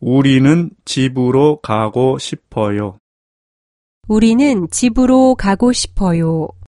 우리는 집으로 가고 싶어요. 우리는 집으로 가고 싶어요.